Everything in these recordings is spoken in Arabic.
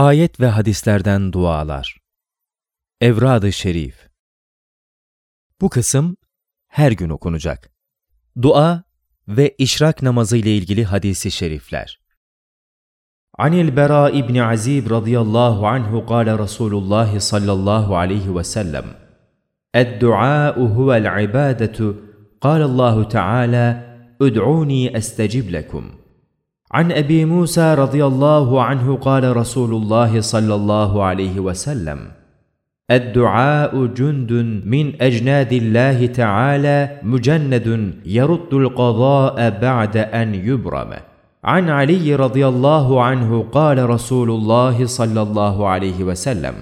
Ayet ve hadislerden dualar. Evrad-ı Şerif Bu kısım her gün okunacak. Dua ve işrak namazı ile ilgili hadisi şerifler. Anil Bera İbn Azib radıyallahu anhu kâle Resulullah sallallahu aleyhi ve sellem Ed-duâ'u huvel ibâdetu kâle Allahu Teala Ud'ûnî estecib lekum.'' عن أبي موسى رضي الله عنه قال رسول الله صلى الله عليه وسلم الدعاء جند من أجناد الله تعالى مجند يرد القضاء بعد أن يبرم. عن علي رضي الله عنه قال رسول الله صلى الله عليه وسلم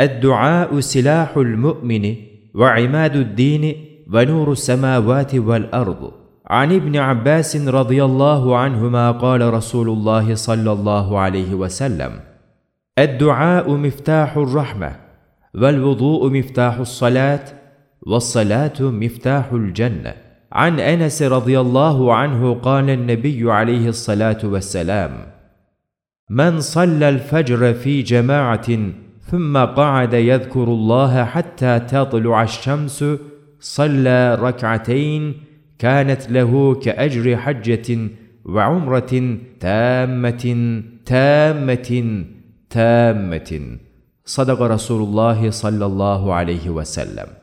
الدعاء سلاح المؤمن وعماد الدين ونور السماوات والأرض. عن ابن عباس رضي الله عنهما قال رسول الله صلى الله عليه وسلم الدعاء مفتاح الرحمة والوضوء مفتاح الصلاة والصلاة مفتاح الجنة. عن أنس رضي الله عنه قال النبي عليه الصلاة والسلام من صلى الفجر في جماعة ثم قعد يذكر الله حتى تطلع الشمس صلى ركعتين كانت له كأجر حجة وعمرة تامة تامة تامة. صدق رسول الله صلى الله عليه وسلم.